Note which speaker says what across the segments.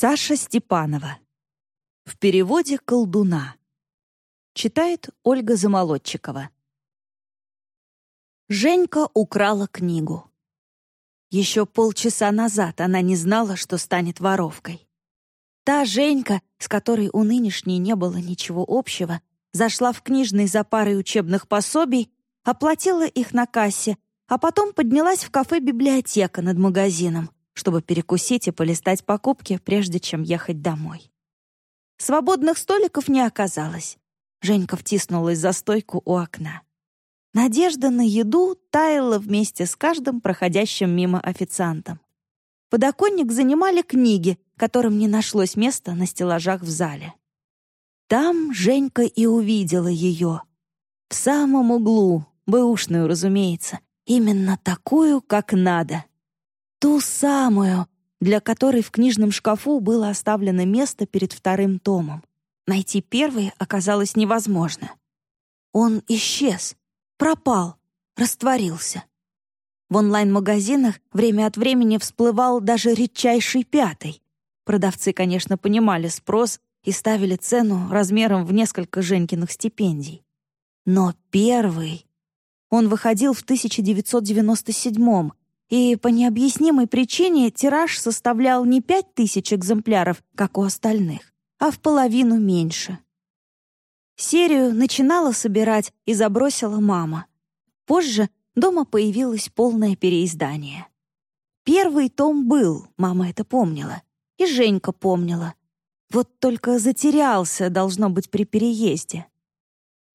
Speaker 1: Саша Степанова. В переводе «Колдуна». Читает Ольга Замолодчикова. Женька украла книгу. Еще полчаса назад она не знала, что станет воровкой. Та Женька, с которой у нынешней не было ничего общего, зашла в книжный за парой учебных пособий, оплатила их на кассе, а потом поднялась в кафе «Библиотека» над магазином, чтобы перекусить и полистать покупки, прежде чем ехать домой. Свободных столиков не оказалось. Женька втиснулась за стойку у окна. Надежда на еду таяла вместе с каждым проходящим мимо официантом. Подоконник занимали книги, которым не нашлось места на стеллажах в зале. Там Женька и увидела ее. В самом углу, бэушную, разумеется, именно такую, как надо. Ту самую, для которой в книжном шкафу было оставлено место перед вторым томом. Найти первый оказалось невозможно. Он исчез, пропал, растворился. В онлайн-магазинах время от времени всплывал даже редчайший пятый. Продавцы, конечно, понимали спрос и ставили цену размером в несколько Женькиных стипендий. Но первый... Он выходил в 1997 и по необъяснимой причине тираж составлял не пять тысяч экземпляров, как у остальных, а в половину меньше. Серию начинала собирать и забросила мама. Позже дома появилось полное переиздание. Первый том был, мама это помнила, и Женька помнила. Вот только затерялся, должно быть, при переезде.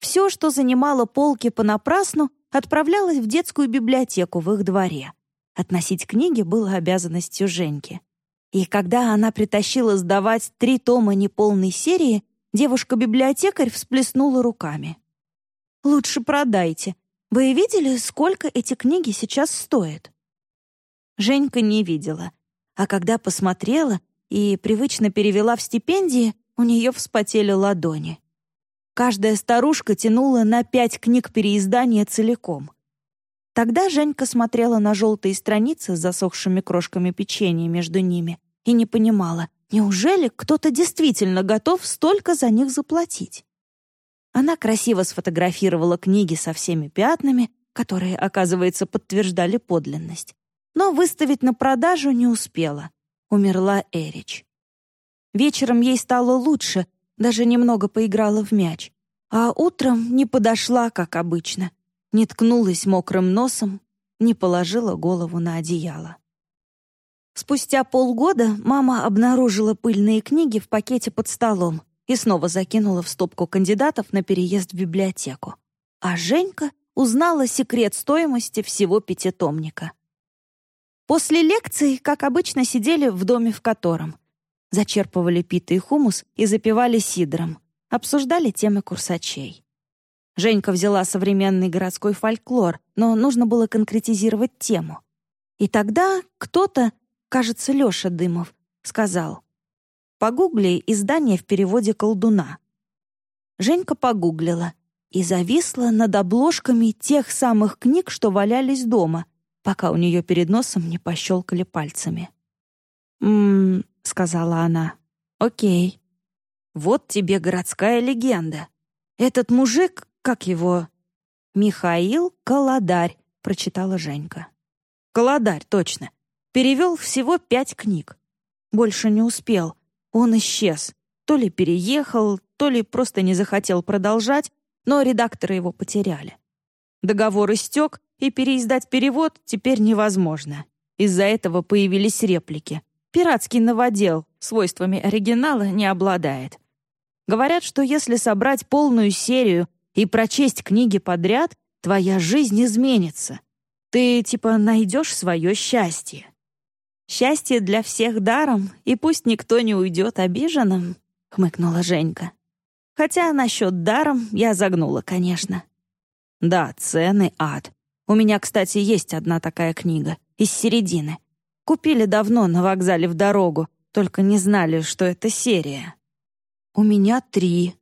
Speaker 1: Все, что занимало полки понапрасну, отправлялось в детскую библиотеку в их дворе. Относить книги было обязанностью Женьки. И когда она притащила сдавать три тома неполной серии, девушка-библиотекарь всплеснула руками. «Лучше продайте. Вы видели, сколько эти книги сейчас стоят?» Женька не видела, а когда посмотрела и привычно перевела в стипендии, у нее вспотели ладони. Каждая старушка тянула на пять книг переиздания целиком. Тогда Женька смотрела на желтые страницы с засохшими крошками печенья между ними и не понимала, неужели кто-то действительно готов столько за них заплатить? Она красиво сфотографировала книги со всеми пятнами, которые, оказывается, подтверждали подлинность. Но выставить на продажу не успела. Умерла Эрич. Вечером ей стало лучше, даже немного поиграла в мяч. А утром не подошла, как обычно — не ткнулась мокрым носом, не положила голову на одеяло. Спустя полгода мама обнаружила пыльные книги в пакете под столом и снова закинула в стопку кандидатов на переезд в библиотеку. А Женька узнала секрет стоимости всего пятитомника. После лекции, как обычно, сидели в доме в котором. Зачерпывали питый хумус и запивали сидром. Обсуждали темы курсачей. Женька взяла современный городской фольклор, но нужно было конкретизировать тему. И тогда кто-то, кажется, Лёша Дымов, сказал «Погугли издание в переводе «Колдуна». Женька погуглила и зависла над обложками тех самых книг, что валялись дома, пока у нее перед носом не пощелкали пальцами. «М-м», сказала она, — «окей. Вот тебе городская легенда. Этот мужик как его? Михаил Колодарь, прочитала Женька. Колодарь, точно. Перевел всего пять книг. Больше не успел. Он исчез. То ли переехал, то ли просто не захотел продолжать, но редакторы его потеряли. Договор истек, и переиздать перевод теперь невозможно. Из-за этого появились реплики. Пиратский новодел свойствами оригинала не обладает. Говорят, что если собрать полную серию и прочесть книги подряд, твоя жизнь изменится. Ты типа найдешь свое счастье. Счастье для всех даром, и пусть никто не уйдет обиженным, хмыкнула Женька. Хотя насчет даром я загнула, конечно. Да, цены ад. У меня, кстати, есть одна такая книга, из середины. Купили давно на вокзале в дорогу, только не знали, что это серия. У меня три,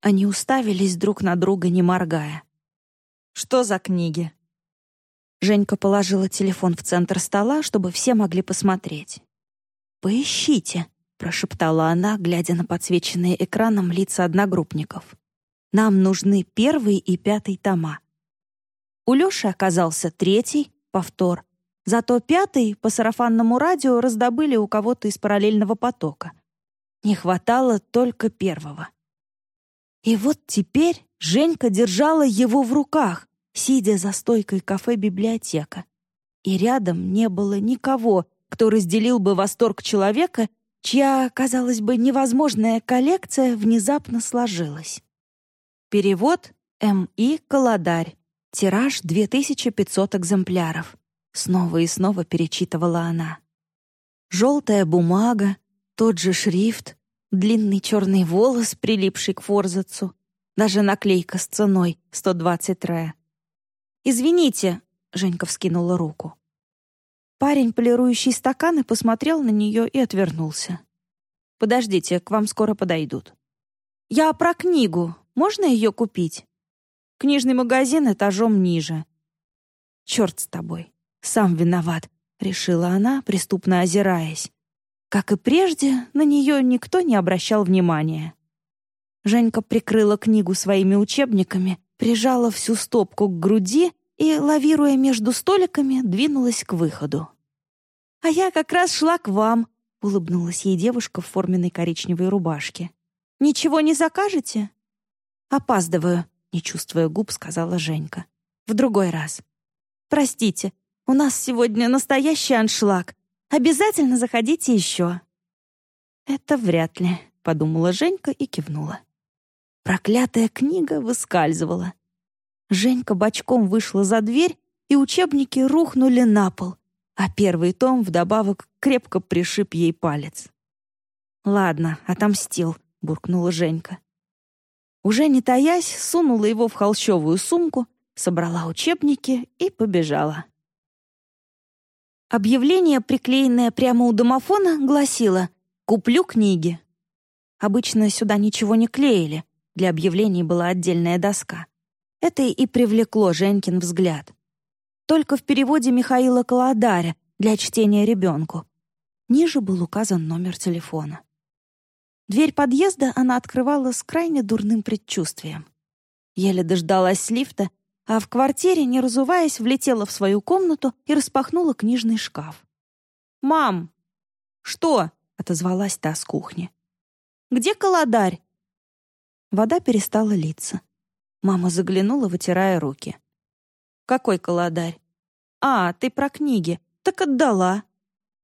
Speaker 1: они уставились друг на друга, не моргая. «Что за книги?» Женька положила телефон в центр стола, чтобы все могли посмотреть. «Поищите», — прошептала она, глядя на подсвеченные экраном лица одногруппников. «Нам нужны первый и пятый тома». У Лёши оказался третий, повтор, зато пятый по сарафанному радио раздобыли у кого-то из параллельного потока. Не хватало только первого. И вот теперь Женька держала его в руках, сидя за стойкой кафе «Библиотека». И рядом не было никого, кто разделил бы восторг человека, чья, казалось бы, невозможная коллекция внезапно сложилась. Перевод М.И. Колодарь. Тираж 2500 экземпляров. Снова и снова перечитывала она. Желтая бумага, тот же шрифт, длинный черный волос, прилипший к форзацу, даже наклейка с ценой 120 ре. «Извините», — Женька вскинула руку. Парень, полирующий стаканы, посмотрел на нее и отвернулся. «Подождите, к вам скоро подойдут». «Я про книгу. Можно ее купить?» «Книжный магазин этажом ниже». «Черт с тобой. Сам виноват», — решила она, преступно озираясь. Как и прежде, на нее никто не обращал внимания. Женька прикрыла книгу своими учебниками, прижала всю стопку к груди и, лавируя между столиками, двинулась к выходу. «А я как раз шла к вам», — улыбнулась ей девушка в форменной коричневой рубашке. «Ничего не закажете?» «Опаздываю», — не чувствуя губ, сказала Женька. «В другой раз». «Простите, у нас сегодня настоящий аншлаг. Обязательно заходите еще». «Это вряд ли», — подумала Женька и кивнула. Проклятая книга выскальзывала. Женька бочком вышла за дверь, и учебники рухнули на пол, а первый том вдобавок крепко пришиб ей палец. «Ладно, отомстил», — буркнула Женька. Уже не таясь, сунула его в холщовую сумку, собрала учебники и побежала. Объявление, приклеенное прямо у домофона, гласило «Куплю книги». Обычно сюда ничего не клеили, для объявлений была отдельная доска. Это и привлекло Женькин взгляд. Только в переводе Михаила Колодаря для чтения ребенку. Ниже был указан номер телефона. Дверь подъезда она открывала с крайне дурным предчувствием. Еле дождалась лифта а в квартире, не разуваясь, влетела в свою комнату и распахнула книжный шкаф. «Мам!» «Что?» — отозвалась та с кухни. «Где колодарь?» Вода перестала литься. Мама заглянула, вытирая руки. «Какой колодарь?» «А, ты про книги. Так отдала».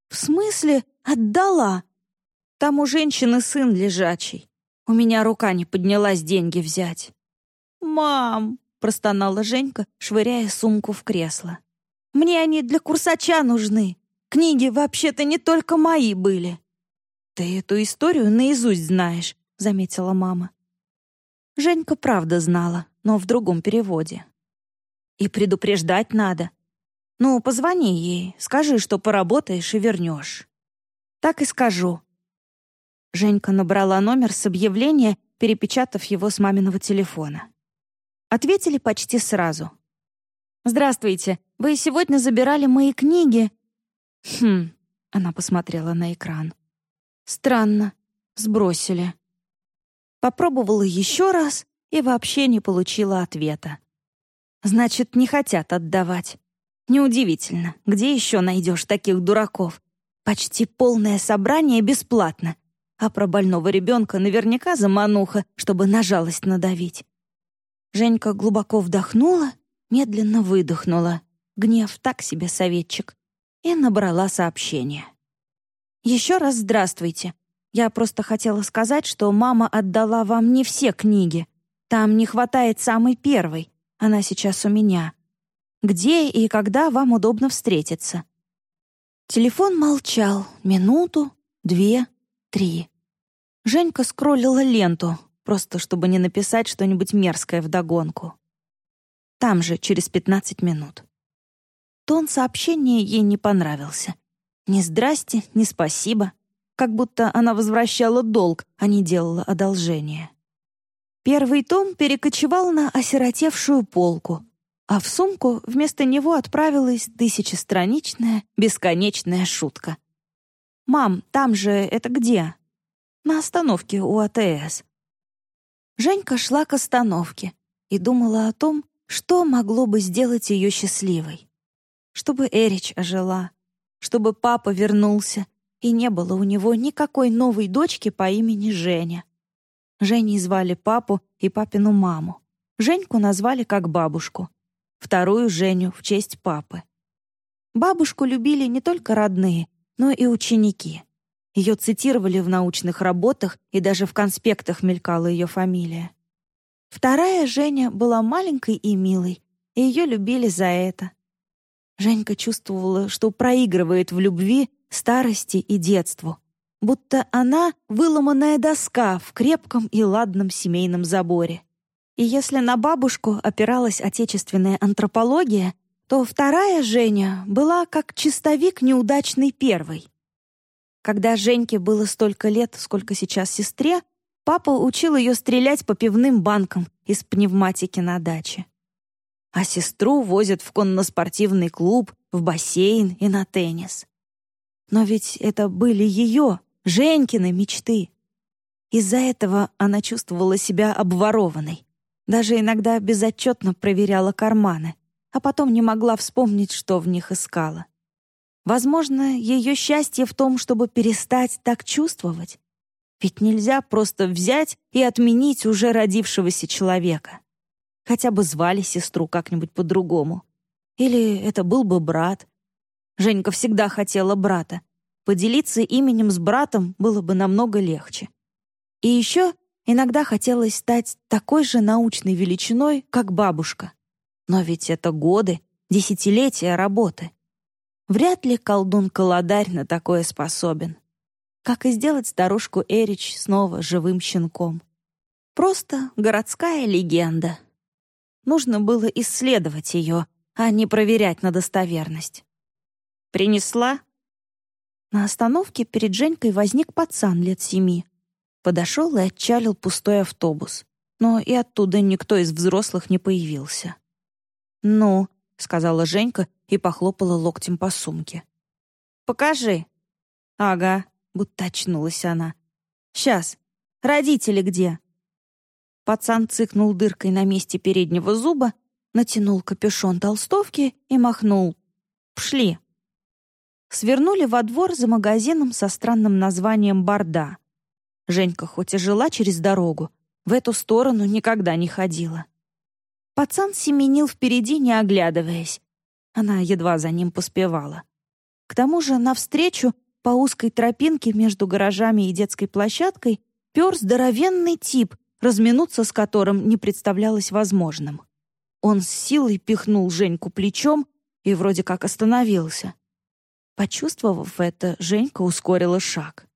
Speaker 1: «В смысле отдала?» «Там у женщины сын лежачий. У меня рука не поднялась деньги взять». «Мам!» Простонала Женька, швыряя сумку в кресло. «Мне они для курсача нужны. Книги вообще-то не только мои были». «Ты эту историю наизусть знаешь», — заметила мама. Женька правда знала, но в другом переводе. «И предупреждать надо. Ну, позвони ей, скажи, что поработаешь и вернешь». «Так и скажу». Женька набрала номер с объявления, перепечатав его с маминого телефона. Ответили почти сразу. «Здравствуйте. Вы сегодня забирали мои книги?» «Хм...» — она посмотрела на экран. «Странно. Сбросили». Попробовала еще раз и вообще не получила ответа. «Значит, не хотят отдавать. Неудивительно. Где еще найдешь таких дураков? Почти полное собрание бесплатно. А про больного ребенка наверняка замануха, чтобы на жалость надавить. Женька глубоко вдохнула, медленно выдохнула. Гнев так себе советчик. И набрала сообщение. «Еще раз здравствуйте. Я просто хотела сказать, что мама отдала вам не все книги. Там не хватает самой первой. Она сейчас у меня. Где и когда вам удобно встретиться?» Телефон молчал минуту, две, три. Женька скроллила ленту, просто чтобы не написать что-нибудь мерзкое вдогонку. Там же, через 15 минут. Тон сообщения ей не понравился. Ни здрасте, ни спасибо. Как будто она возвращала долг, а не делала одолжение. Первый том перекочевал на осиротевшую полку, а в сумку вместо него отправилась тысячестраничная, бесконечная шутка. «Мам, там же это где?» «На остановке у АТС». Женька шла к остановке и думала о том, что могло бы сделать ее счастливой. Чтобы Эрич ожила, чтобы папа вернулся, и не было у него никакой новой дочки по имени Женя. Женей звали папу и папину маму. Женьку назвали как бабушку. Вторую Женю в честь папы. Бабушку любили не только родные, но и ученики. Ее цитировали в научных работах, и даже в конспектах мелькала ее фамилия. Вторая Женя была маленькой и милой, и ее любили за это. Женька чувствовала, что проигрывает в любви старости и детству, будто она — выломанная доска в крепком и ладном семейном заборе. И если на бабушку опиралась отечественная антропология, то вторая Женя была как чистовик неудачный первой. Когда Женьке было столько лет, сколько сейчас сестре, папа учил ее стрелять по пивным банкам из пневматики на даче. А сестру возят в конноспортивный клуб, в бассейн и на теннис. Но ведь это были ее, Женькины мечты. Из-за этого она чувствовала себя обворованной. Даже иногда безотчетно проверяла карманы, а потом не могла вспомнить, что в них искала. Возможно, ее счастье в том, чтобы перестать так чувствовать. Ведь нельзя просто взять и отменить уже родившегося человека. Хотя бы звали сестру как-нибудь по-другому. Или это был бы брат. Женька всегда хотела брата. Поделиться именем с братом было бы намного легче. И еще иногда хотелось стать такой же научной величиной, как бабушка. Но ведь это годы, десятилетия работы. Вряд ли колдун-колодарь на такое способен. Как и сделать старушку Эрич снова живым щенком. Просто городская легенда. Нужно было исследовать ее, а не проверять на достоверность. «Принесла?» На остановке перед Женькой возник пацан лет семи. Подошел и отчалил пустой автобус. Но и оттуда никто из взрослых не появился. «Ну», — сказала Женька и похлопала локтем по сумке. «Покажи». «Ага», — будто очнулась она. «Сейчас. Родители где?» Пацан цыкнул дыркой на месте переднего зуба, натянул капюшон толстовки и махнул. «Пшли». Свернули во двор за магазином со странным названием «Борда». Женька хоть и жила через дорогу, в эту сторону никогда не ходила. Пацан семенил впереди, не оглядываясь. Она едва за ним поспевала. К тому же навстречу по узкой тропинке между гаражами и детской площадкой пер здоровенный тип, разминуться с которым не представлялось возможным. Он с силой пихнул Женьку плечом и вроде как остановился. Почувствовав это, Женька ускорила шаг.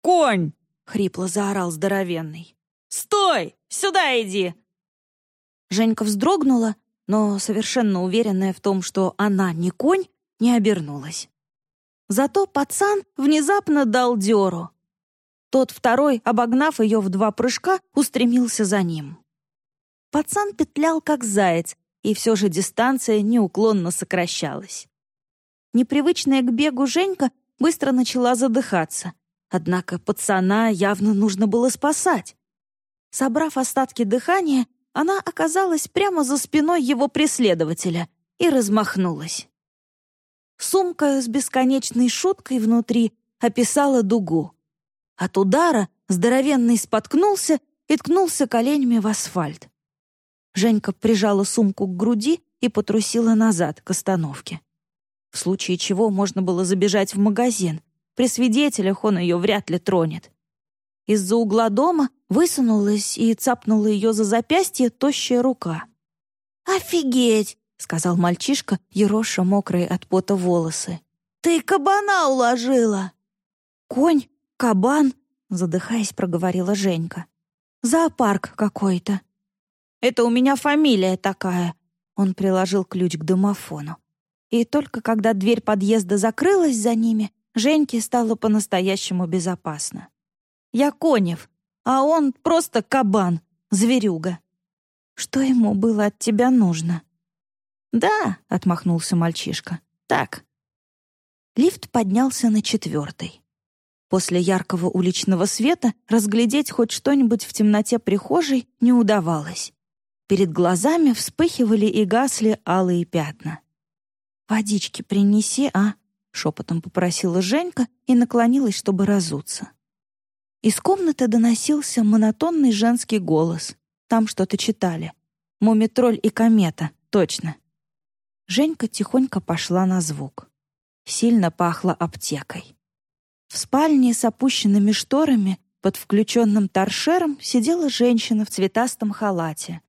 Speaker 1: «Конь!» — хрипло заорал здоровенный. «Стой! Сюда иди! Женька вздрогнула, но, совершенно уверенная в том, что она не конь, не обернулась. Зато пацан внезапно дал дёру. Тот второй, обогнав ее в два прыжка, устремился за ним. Пацан петлял, как заяц, и все же дистанция неуклонно сокращалась. Непривычная к бегу Женька быстро начала задыхаться, однако пацана явно нужно было спасать. Собрав остатки дыхания, она оказалась прямо за спиной его преследователя и размахнулась. Сумка с бесконечной шуткой внутри описала дугу. От удара здоровенный споткнулся и ткнулся коленями в асфальт. Женька прижала сумку к груди и потрусила назад, к остановке. В случае чего можно было забежать в магазин. При свидетелях он ее вряд ли тронет. Из-за угла дома высунулась и цапнула ее за запястье тощая рука. «Офигеть!» — сказал мальчишка, ероша мокрые от пота волосы. «Ты кабана уложила!» «Конь? Кабан?» — задыхаясь, проговорила Женька. «Зоопарк какой-то». «Это у меня фамилия такая», — он приложил ключ к домофону. И только когда дверь подъезда закрылась за ними, Женьке стало по-настоящему безопасно. Я Конев, а он просто кабан, зверюга. Что ему было от тебя нужно?» «Да», — отмахнулся мальчишка, — «так». Лифт поднялся на четвертый. После яркого уличного света разглядеть хоть что-нибудь в темноте прихожей не удавалось. Перед глазами вспыхивали и гасли алые пятна. «Водички принеси, а?» — шепотом попросила Женька и наклонилась, чтобы разуться. Из комнаты доносился монотонный женский голос. Там что-то читали. «Мумитроль и комета», точно. Женька тихонько пошла на звук. Сильно пахло аптекой. В спальне с опущенными шторами под включенным торшером сидела женщина в цветастом халате.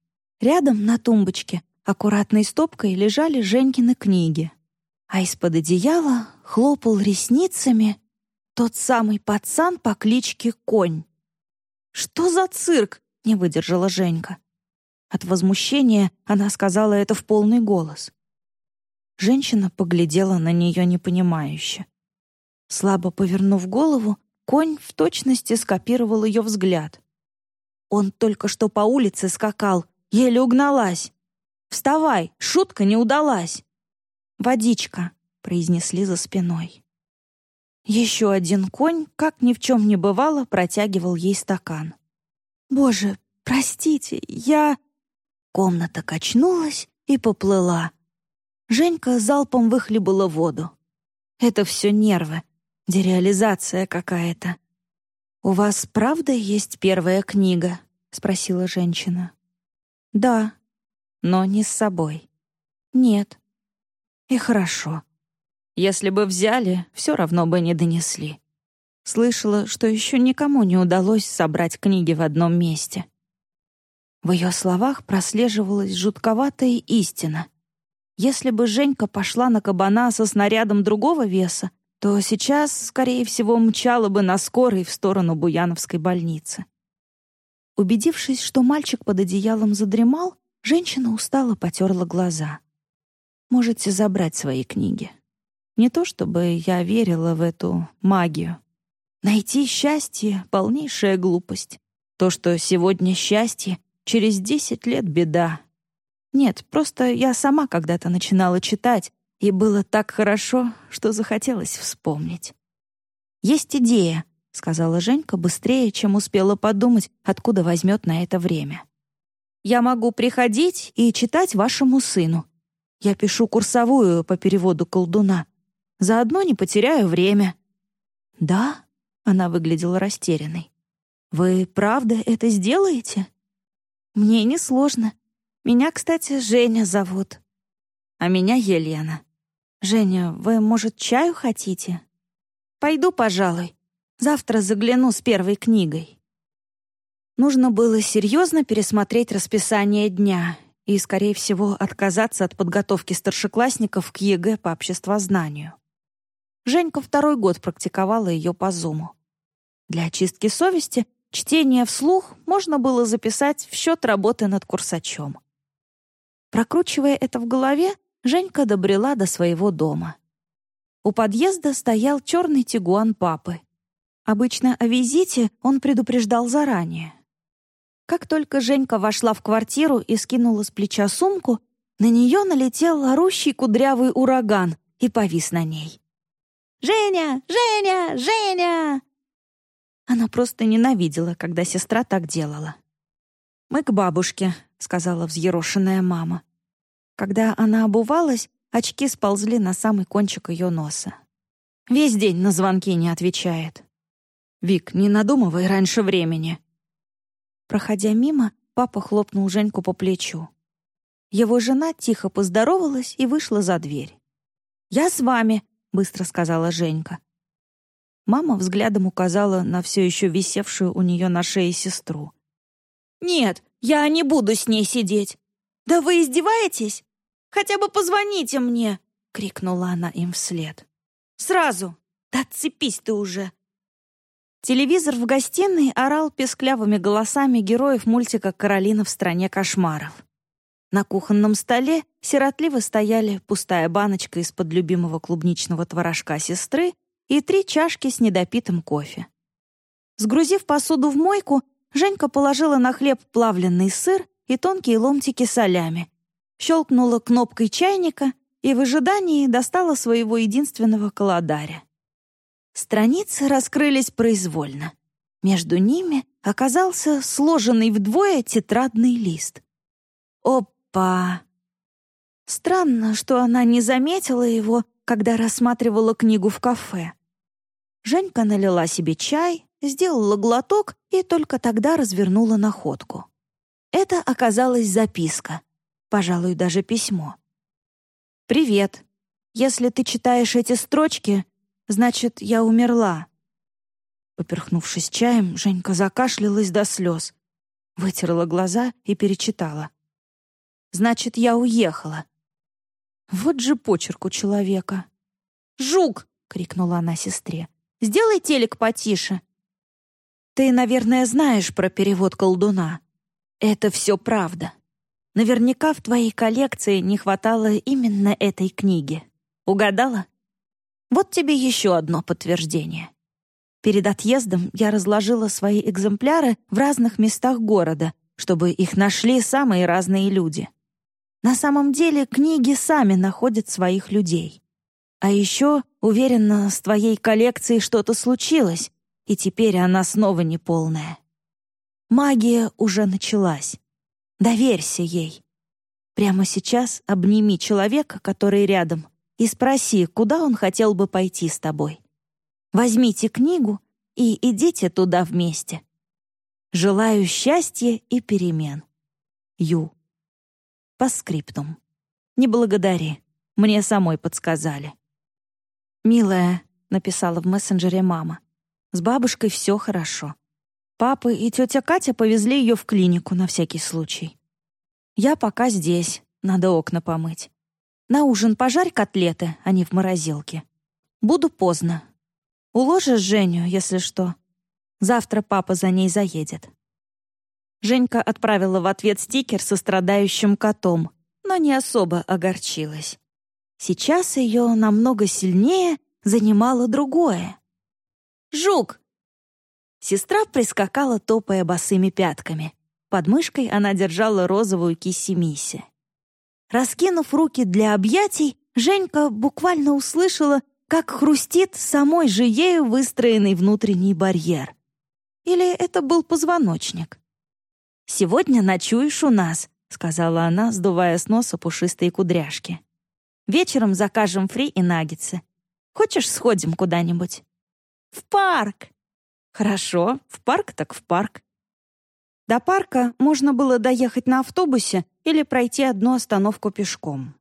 Speaker 1: Рядом на тумбочке аккуратной стопкой лежали Женькины книги. А из-под одеяла хлопал ресницами тот самый пацан по кличке Конь. «Что за цирк?» — не выдержала Женька. От возмущения она сказала это в полный голос. Женщина поглядела на нее непонимающе. Слабо повернув голову, конь в точности скопировал ее взгляд. Он только что по улице скакал, еле угналась. «Вставай, шутка не удалась!» «Водичка», — произнесли за спиной. Еще один конь, как ни в чем не бывало, протягивал ей стакан. «Боже, простите, я...» Комната качнулась и поплыла. Женька залпом выхлебала воду. «Это все нервы. Дереализация какая-то. «У вас правда есть первая книга?» — спросила женщина. «Да, но не с собой». «Нет». «И хорошо. Если бы взяли, все равно бы не донесли». Слышала, что еще никому не удалось собрать книги в одном месте. В ее словах прослеживалась жутковатая истина. Если бы Женька пошла на кабана со снарядом другого веса, то сейчас, скорее всего, мчала бы на скорой в сторону Буяновской больницы. Убедившись, что мальчик под одеялом задремал, женщина устало потерла глаза. «Можете забрать свои книги. Не то чтобы я верила в эту магию. Найти счастье — полнейшая глупость. То, что сегодня счастье, через десять лет беда. Нет, просто я сама когда-то начинала читать, и было так хорошо, что захотелось вспомнить. «Есть идея», — сказала Женька быстрее, чем успела подумать, откуда возьмет на это время. «Я могу приходить и читать вашему сыну. Я пишу курсовую по переводу колдуна. Заодно не потеряю время». «Да?» — она выглядела растерянной. «Вы правда это сделаете?» «Мне несложно. Меня, кстати, Женя зовут». «А меня Елена. «Женя, вы, может, чаю хотите?» «Пойду, пожалуй. Завтра загляну с первой книгой». Нужно было серьезно пересмотреть расписание дня и, скорее всего, отказаться от подготовки старшеклассников к ЕГЭ по обществознанию. Женька второй год практиковала ее по Зуму. Для очистки совести чтение вслух можно было записать в счет работы над курсачом. Прокручивая это в голове, Женька добрела до своего дома. У подъезда стоял черный тигуан папы. Обычно о визите он предупреждал заранее. Как только Женька вошла в квартиру и скинула с плеча сумку, на нее налетел орущий кудрявый ураган и повис на ней. «Женя! Женя! Женя!» Она просто ненавидела, когда сестра так делала. «Мы к бабушке», — сказала взъерошенная мама. Когда она обувалась, очки сползли на самый кончик ее носа. Весь день на звонки не отвечает. «Вик, не надумывай раньше времени». Проходя мимо, папа хлопнул Женьку по плечу. Его жена тихо поздоровалась и вышла за дверь. «Я с вами», — быстро сказала Женька. Мама взглядом указала на все еще висевшую у нее на шее сестру. «Нет, я не буду с ней сидеть. «Да вы издеваетесь? Хотя бы позвоните мне!» — крикнула она им вслед. «Сразу! Да отцепись ты уже!» Телевизор в гостиной орал песклявыми голосами героев мультика «Каролина в стране кошмаров». На кухонном столе сиротливо стояли пустая баночка из-под любимого клубничного творожка сестры и три чашки с недопитым кофе. Сгрузив посуду в мойку, Женька положила на хлеб плавленный сыр и тонкие ломтики солями, щелкнула кнопкой чайника и в ожидании достала своего единственного колодаря. Страницы раскрылись произвольно. Между ними оказался сложенный вдвое тетрадный лист. Опа! Странно, что она не заметила его, когда рассматривала книгу в кафе. Женька налила себе чай, сделала глоток и только тогда развернула находку. Это оказалась записка, пожалуй, даже письмо. «Привет. Если ты читаешь эти строчки, значит, я умерла». Поперхнувшись чаем, Женька закашлялась до слез, вытерла глаза и перечитала. «Значит, я уехала». Вот же почерк у человека. «Жук!» — крикнула она сестре. «Сделай телек потише». «Ты, наверное, знаешь про перевод колдуна. Это все правда. Наверняка в твоей коллекции не хватало именно этой книги. Угадала? Вот тебе еще одно подтверждение. Перед отъездом я разложила свои экземпляры в разных местах города, чтобы их нашли самые разные люди. На самом деле книги сами находят своих людей. А еще, уверена, с твоей коллекцией что-то случилось, и теперь она снова неполная. Магия уже началась. Доверься ей. Прямо сейчас обними человека, который рядом, и спроси, куда он хотел бы пойти с тобой. Возьмите книгу и идите туда вместе. Желаю счастья и перемен. Ю. По скриптум. Не благодари. Мне самой подсказали. «Милая», — написала в мессенджере мама, — «с бабушкой все хорошо. Папа и тетя Катя повезли ее в клинику на всякий случай. Я пока здесь, надо окна помыть. На ужин пожарь котлеты, а не в морозилке. Буду поздно. Уложишь Женю, если что. Завтра папа за ней заедет». Женька отправила в ответ стикер со страдающим котом, но не особо огорчилась. Сейчас ее намного сильнее занимало другое. «Жук!» Сестра прискакала, топая босыми пятками. Под мышкой она держала розовую киси-миси. Раскинув руки для объятий, Женька буквально услышала, как хрустит самой же ею выстроенный внутренний барьер. Или это был позвоночник? «Сегодня ночуешь у нас», — сказала она, сдувая с носа пушистые кудряшки. «Вечером закажем фри и наггетсы. Хочешь, сходим куда-нибудь?» «В парк!» Хорошо, в парк так в парк. До парка можно было доехать на автобусе или пройти одну остановку пешком.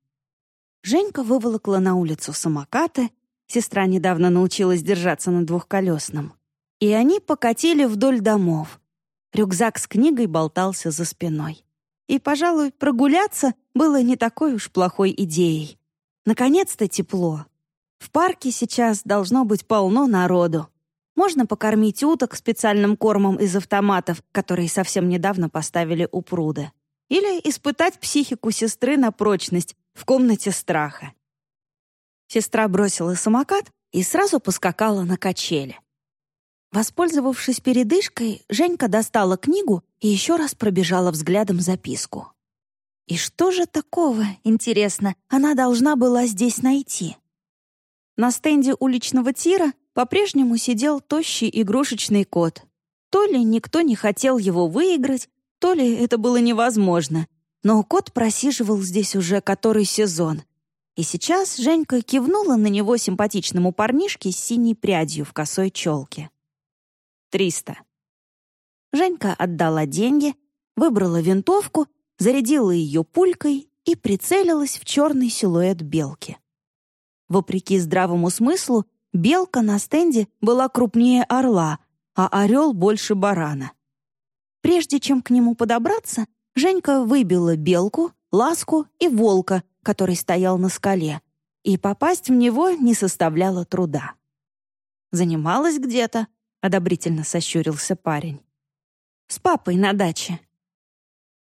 Speaker 1: Женька выволокла на улицу самокаты, сестра недавно научилась держаться на двухколесном, и они покатили вдоль домов. Рюкзак с книгой болтался за спиной. И, пожалуй, прогуляться было не такой уж плохой идеей. Наконец-то тепло. В парке сейчас должно быть полно народу. Можно покормить уток специальным кормом из автоматов, которые совсем недавно поставили у пруда. Или испытать психику сестры на прочность в комнате страха. Сестра бросила самокат и сразу поскакала на качели. Воспользовавшись передышкой, Женька достала книгу и еще раз пробежала взглядом записку. И что же такого, интересно, она должна была здесь найти? На стенде уличного тира по-прежнему сидел тощий игрушечный кот. То ли никто не хотел его выиграть, то ли это было невозможно. Но кот просиживал здесь уже который сезон. И сейчас Женька кивнула на него симпатичному парнишке с синей прядью в косой челке. «Триста». Женька отдала деньги, выбрала винтовку, зарядила ее пулькой и прицелилась в черный силуэт белки. Вопреки здравому смыслу, Белка на стенде была крупнее орла, а орел больше барана. Прежде чем к нему подобраться, Женька выбила белку, ласку и волка, который стоял на скале, и попасть в него не составляло труда. «Занималась где-то?» — одобрительно сощурился парень. «С папой на даче».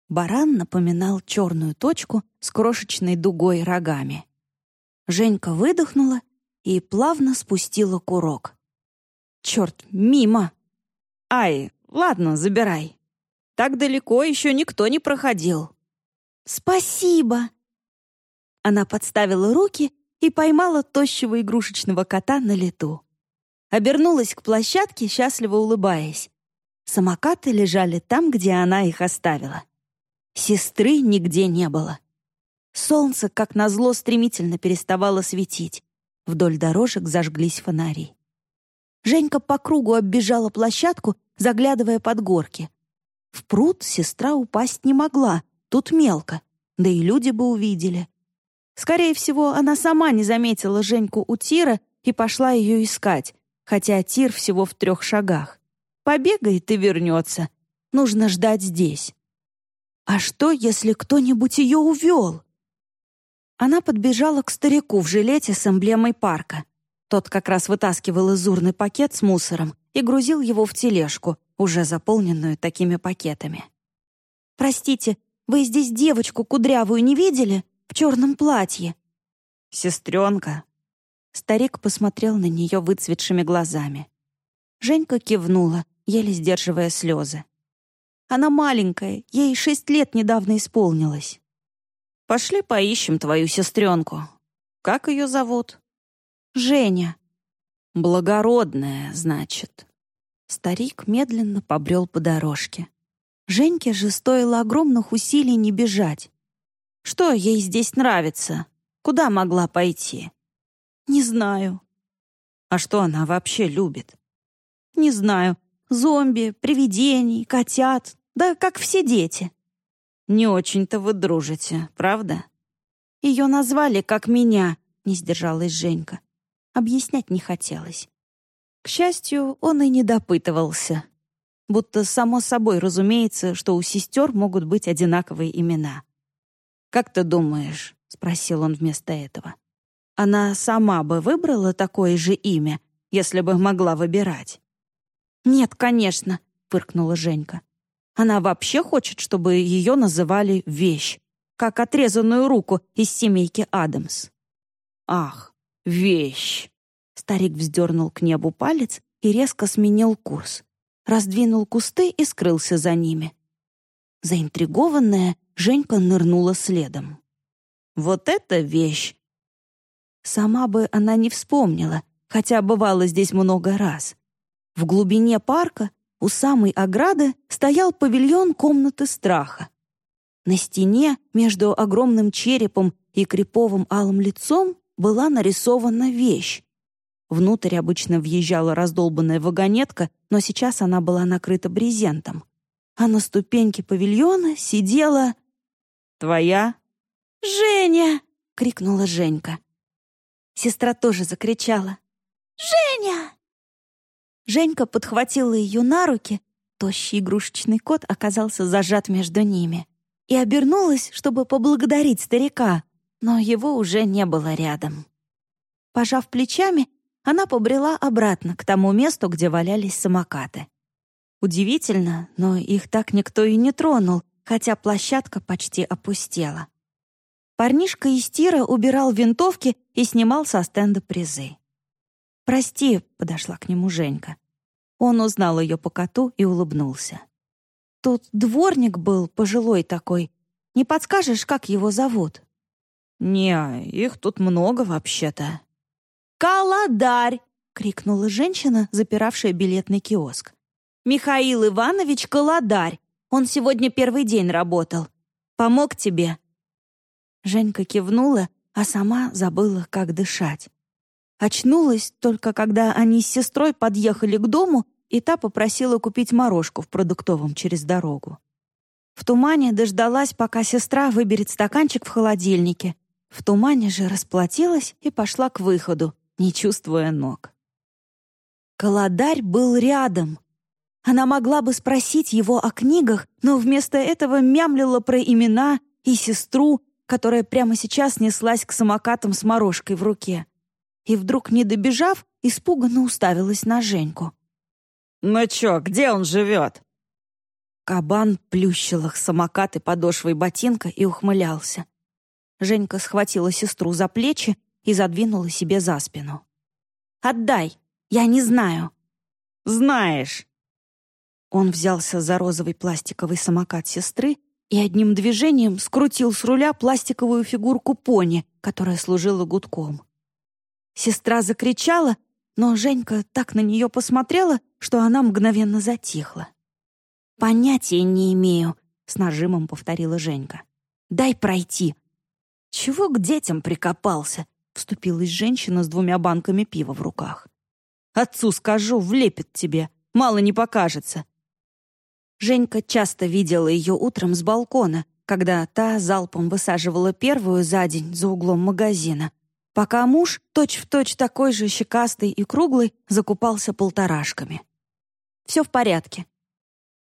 Speaker 1: Баран напоминал черную точку с крошечной дугой рогами. Женька выдохнула и плавно спустила курок. «Черт, мимо!» «Ай, ладно, забирай. Так далеко еще никто не проходил». «Спасибо!» Она подставила руки и поймала тощего игрушечного кота на лету. Обернулась к площадке, счастливо улыбаясь. Самокаты лежали там, где она их оставила. Сестры нигде не было. Солнце, как назло, стремительно переставало светить. Вдоль дорожек зажглись фонари. Женька по кругу оббежала площадку, заглядывая под горки. В пруд сестра упасть не могла, тут мелко, да и люди бы увидели. Скорее всего, она сама не заметила Женьку у тира и пошла ее искать, хотя тир всего в трех шагах. Побегает и вернется. Нужно ждать здесь. А что, если кто-нибудь ее увел? Она подбежала к старику в жилете с эмблемой парка. Тот как раз вытаскивал из урны пакет с мусором и грузил его в тележку, уже заполненную такими пакетами. «Простите, вы здесь девочку кудрявую не видели? В черном платье?»
Speaker 2: «Сестренка».
Speaker 1: Старик посмотрел на нее выцветшими глазами. Женька кивнула, еле сдерживая слезы. Она маленькая, ей шесть лет недавно исполнилось.
Speaker 2: Пошли поищем твою сестренку. Как ее зовут?
Speaker 1: Женя.
Speaker 2: Благородная, значит.
Speaker 1: Старик медленно побрел по дорожке. Женьке же стоило огромных усилий не бежать. Что ей здесь нравится? Куда могла пойти? Не знаю.
Speaker 2: А что она вообще любит?
Speaker 1: Не знаю. Зомби, привидений, котят. Да как все дети.
Speaker 2: Не очень-то вы дружите, правда?
Speaker 1: Ее назвали, как меня, не сдержалась Женька. Объяснять не хотелось. К счастью, он и не допытывался. Будто само собой разумеется, что у сестер могут быть одинаковые имена.
Speaker 2: «Как ты думаешь?» — спросил он вместо этого.
Speaker 1: «Она сама бы выбрала такое же имя, если бы могла выбирать?» «Нет, конечно», — фыркнула Женька. Она вообще хочет, чтобы ее называли «вещь», как отрезанную руку из семейки Адамс.
Speaker 2: «Ах, вещь!»
Speaker 1: Старик вздернул к небу палец и резко сменил курс. Раздвинул кусты и скрылся за ними. Заинтригованная, Женька нырнула следом.
Speaker 2: «Вот это вещь!»
Speaker 1: Сама бы она не вспомнила, хотя бывала здесь много раз. В глубине парка у самой ограды стоял павильон комнаты страха. На стене между огромным черепом и криповым алым лицом была нарисована вещь. Внутрь обычно въезжала раздолбанная вагонетка, но сейчас она была накрыта брезентом. А на ступеньке павильона сидела...
Speaker 2: «Твоя?»
Speaker 1: «Женя!» — крикнула Женька. Сестра тоже закричала. «Женя!» Женька подхватила ее на руки, тощий игрушечный кот оказался зажат между ними, и обернулась, чтобы поблагодарить старика, но его уже не было рядом. Пожав плечами, она побрела обратно к тому месту, где валялись самокаты. Удивительно, но их так никто и не тронул, хотя площадка почти опустела. Парнишка из тира убирал винтовки и снимал со стенда призы. «Прости», — подошла к нему Женька. Он узнал ее по коту и улыбнулся. «Тут дворник был, пожилой такой. Не подскажешь, как его зовут?»
Speaker 2: «Не, их тут много вообще-то».
Speaker 1: «Каладарь!» — крикнула женщина, запиравшая билетный киоск. «Михаил Иванович Каладарь. Он сегодня первый день работал. Помог тебе?» Женька кивнула, а сама забыла, как дышать. Очнулась только когда они с сестрой подъехали к дому, и та попросила купить морожку в продуктовом через дорогу. В тумане дождалась, пока сестра выберет стаканчик в холодильнике. В тумане же расплатилась и пошла к выходу, не чувствуя ног. Колодарь был рядом. Она могла бы спросить его о книгах, но вместо этого мямлила про имена и сестру, которая прямо сейчас неслась к самокатам с морожкой в руке и вдруг, не добежав, испуганно уставилась на Женьку.
Speaker 2: «Ну чё, где он живет?»
Speaker 1: Кабан плющил их самокаты подошвой ботинка и ухмылялся. Женька схватила сестру за плечи и задвинула себе за спину. «Отдай! Я не знаю!»
Speaker 2: «Знаешь!»
Speaker 1: Он взялся за розовый пластиковый самокат сестры и одним движением скрутил с руля пластиковую фигурку пони, которая служила гудком. Сестра закричала, но Женька так на нее посмотрела, что она мгновенно затихла. «Понятия не имею», — с нажимом повторила Женька. «Дай пройти». «Чего к детям прикопался?» — вступилась женщина с двумя банками пива в руках. «Отцу скажу, влепит тебе, мало не покажется». Женька часто видела ее утром с балкона, когда та залпом высаживала первую за день за углом магазина, пока муж, точь-в-точь точь такой же щекастый и круглый, закупался полторашками. «Все в порядке».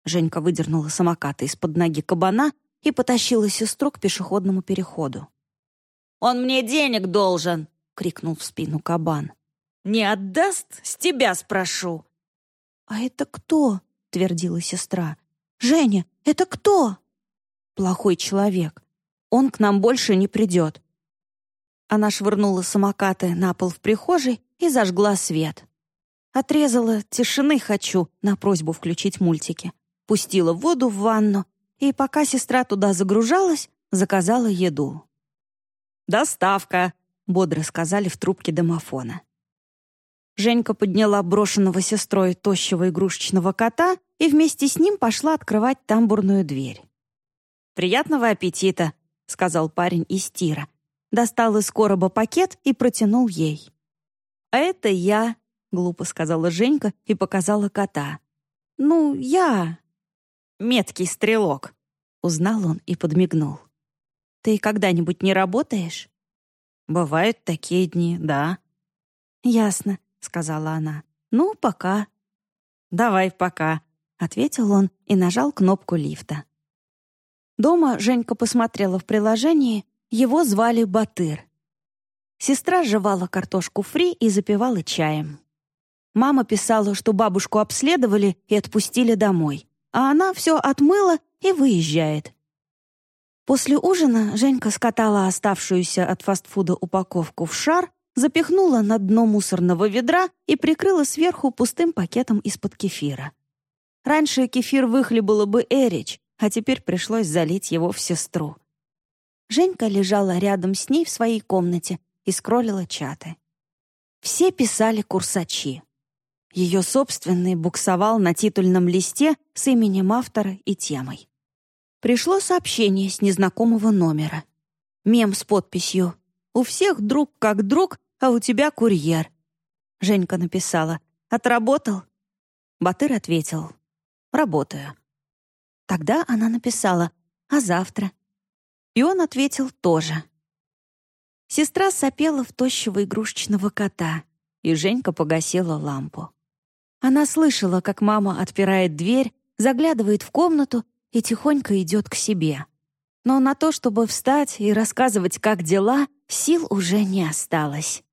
Speaker 1: Женька выдернула самоката из-под ноги кабана и потащила сестру к пешеходному переходу.
Speaker 2: «Он мне денег должен!»
Speaker 1: — крикнул в спину кабан.
Speaker 2: «Не отдаст? С тебя спрошу!»
Speaker 1: «А это кто?» — твердила сестра. «Женя, это кто?» «Плохой человек. Он к нам больше не придет. Она швырнула самокаты на пол в прихожей и зажгла свет. Отрезала «Тишины хочу» на просьбу включить мультики. Пустила воду в ванну, и пока сестра туда загружалась, заказала еду.
Speaker 2: «Доставка», —
Speaker 1: бодро сказали в трубке домофона. Женька подняла брошенного сестрой тощего игрушечного кота и вместе с ним пошла открывать тамбурную дверь.
Speaker 2: «Приятного аппетита», — сказал парень из тира, достал из короба пакет и протянул ей.
Speaker 1: «А это я», — глупо сказала Женька и показала кота. «Ну, я».
Speaker 2: «Меткий стрелок», — узнал он и подмигнул.
Speaker 1: «Ты когда-нибудь не работаешь?»
Speaker 2: «Бывают такие дни, да».
Speaker 1: «Ясно», — сказала она. «Ну, пока».
Speaker 2: «Давай пока», —
Speaker 1: ответил он и нажал кнопку лифта. Дома Женька посмотрела в приложении его звали Батыр. Сестра жевала картошку фри и запивала чаем. Мама писала, что бабушку обследовали и отпустили домой, а она все отмыла и выезжает. После ужина Женька скатала оставшуюся от фастфуда упаковку в шар, запихнула на дно мусорного ведра и прикрыла сверху пустым пакетом из-под кефира. Раньше кефир выхлебала бы Эрич, а теперь пришлось залить его в сестру. Женька лежала рядом с ней в своей комнате и скроллила чаты. Все писали курсачи. Ее собственный буксовал на титульном листе с именем автора и темой. Пришло сообщение с незнакомого номера. Мем с подписью «У всех друг как друг, а у тебя курьер». Женька написала «Отработал?» Батыр ответил «Работаю». Тогда она написала «А завтра?» И он ответил тоже. Сестра сопела в тощего игрушечного кота, и Женька погасила лампу. Она слышала, как мама отпирает дверь, заглядывает в комнату и тихонько идет к себе. Но на то, чтобы встать и рассказывать, как дела, сил уже не осталось.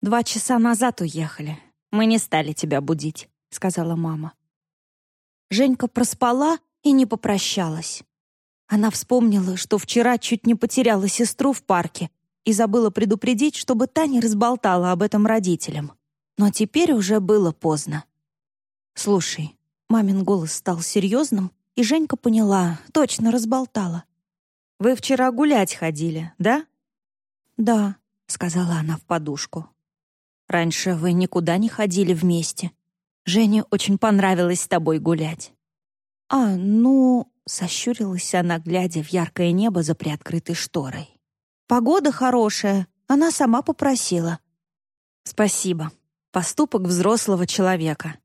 Speaker 1: «Два часа назад уехали. Мы не стали тебя будить», — сказала мама. Женька проспала и не попрощалась. Она вспомнила, что вчера чуть не потеряла сестру в парке и забыла предупредить, чтобы та не разболтала об этом родителям. Но теперь уже было поздно. «Слушай», — мамин голос стал серьезным, и Женька поняла, точно разболтала. «Вы вчера гулять ходили, да?» «Да», — сказала она в подушку. «Раньше вы никуда не ходили вместе. Жене очень понравилось с тобой гулять». «А, ну...» Сощурилась она, глядя в яркое небо за приоткрытой шторой. «Погода хорошая, она сама попросила». «Спасибо. Поступок взрослого человека.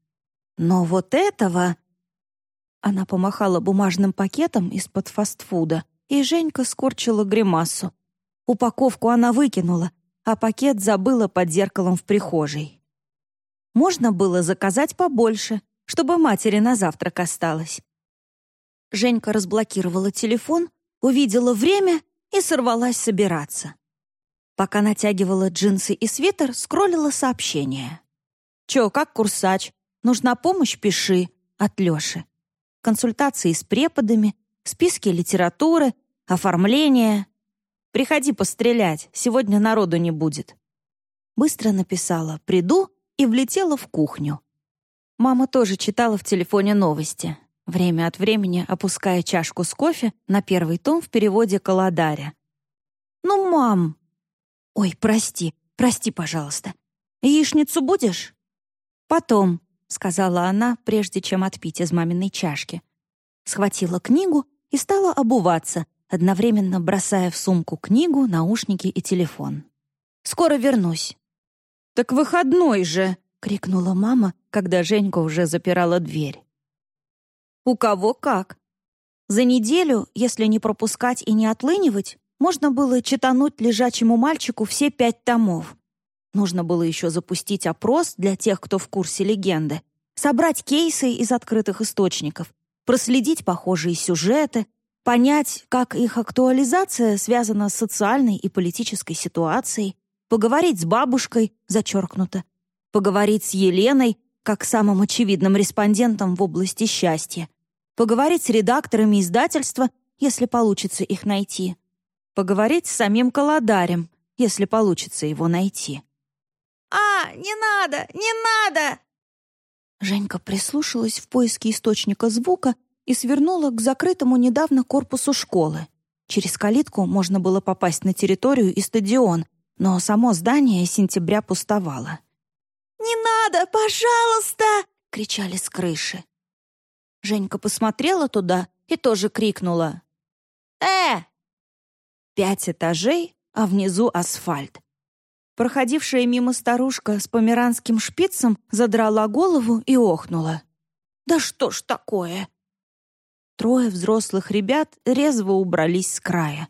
Speaker 1: Но вот этого...» Она помахала бумажным пакетом из-под фастфуда, и Женька скорчила гримасу. Упаковку она выкинула, а пакет забыла под зеркалом в прихожей. Можно было заказать побольше, чтобы матери на завтрак осталось. Женька разблокировала телефон, увидела время и сорвалась собираться. Пока натягивала джинсы и свитер, скроллила сообщение. «Чё, как курсач? Нужна помощь? Пиши». От Лёши. Консультации с преподами, списки литературы, оформление. «Приходи пострелять, сегодня народу не будет». Быстро написала «приду» и влетела в кухню. Мама тоже читала в телефоне новости время от времени опуская чашку с кофе на первый том в переводе Каладаря. «Ну, мам!» «Ой, прости, прости, пожалуйста. Яичницу будешь?»
Speaker 2: «Потом», — сказала она, прежде чем отпить из маминой чашки. Схватила книгу и стала обуваться, одновременно бросая в сумку книгу, наушники и телефон.
Speaker 1: «Скоро вернусь».
Speaker 2: «Так выходной же!» — крикнула мама, когда Женька уже запирала дверь.
Speaker 1: «У кого как. За неделю, если не пропускать и не отлынивать, можно было читануть лежачему мальчику все пять томов. Нужно было еще запустить опрос для тех, кто в курсе легенды, собрать кейсы из открытых источников, проследить похожие сюжеты, понять, как их актуализация связана с социальной и политической ситуацией, поговорить с бабушкой, зачеркнуто, поговорить с Еленой, как самым очевидным респондентом в области счастья, поговорить с редакторами издательства, если получится их найти, поговорить с самим Колодарем, если получится его найти. «А, не надо, не надо!» Женька прислушалась в поиске источника звука и свернула к закрытому недавно корпусу школы. Через калитку можно было попасть на территорию и стадион, но само здание сентября пустовало. «Не надо, пожалуйста!» — кричали с крыши. Женька посмотрела туда и тоже крикнула. «Э!» Пять этажей, а внизу асфальт. Проходившая мимо старушка с померанским шпицем задрала голову и охнула. «Да что ж такое?» Трое взрослых ребят резво убрались с края.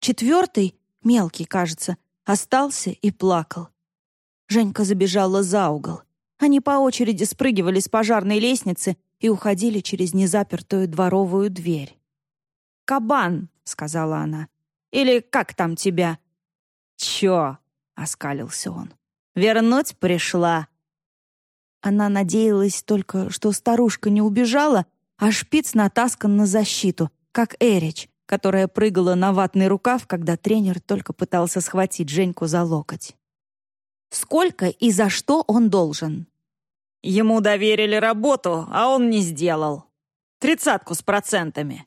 Speaker 1: Четвертый, мелкий, кажется, остался и плакал. Женька забежала за угол. Они по очереди спрыгивали с пожарной лестницы и уходили через незапертую дворовую дверь. «Кабан», — сказала она. «Или как там тебя?» «Чё?» — оскалился он. «Вернуть пришла». Она надеялась только, что старушка не убежала, а шпиц натаскан на защиту, как Эрич, которая прыгала на ватный рукав, когда тренер только пытался схватить Женьку за локоть. Сколько и за что он должен? Ему доверили работу, а он не сделал. Тридцатку с процентами.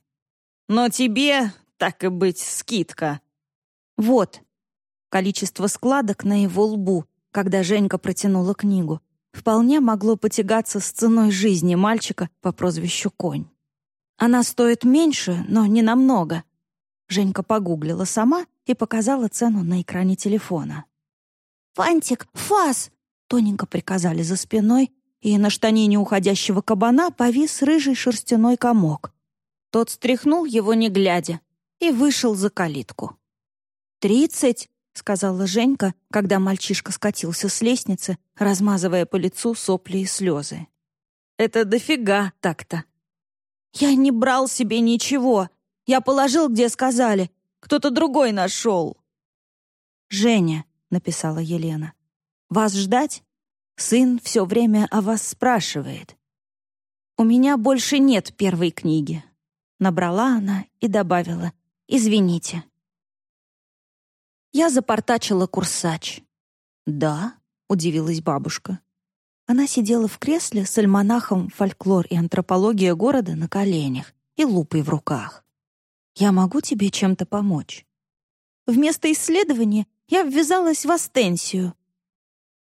Speaker 1: Но тебе, так и быть, скидка. Вот. Количество складок на его лбу, когда Женька протянула книгу, вполне могло потягаться с ценой жизни мальчика по прозвищу Конь. Она стоит меньше, но не намного. Женька погуглила сама и показала цену на экране телефона. «Фантик, фас!» — тоненько приказали за спиной, и на штанине уходящего кабана повис рыжий шерстяной комок. Тот стряхнул его не глядя и вышел за калитку. «Тридцать!» — сказала Женька, когда мальчишка скатился с лестницы, размазывая по лицу сопли и слезы. «Это дофига так-то!» «Я не брал себе ничего. Я положил, где сказали. Кто-то другой нашел». «Женя», — написала Елена, — «вас ждать? Сын все время о вас спрашивает». «У меня больше нет первой книги», — набрала она и добавила «Извините». Я запортачила курсач. «Да?» — удивилась бабушка. Она сидела в кресле с альманахом «Фольклор и антропология города» на коленях и лупой в руках. «Я могу тебе чем-то помочь?» Вместо исследования я ввязалась в астенсию.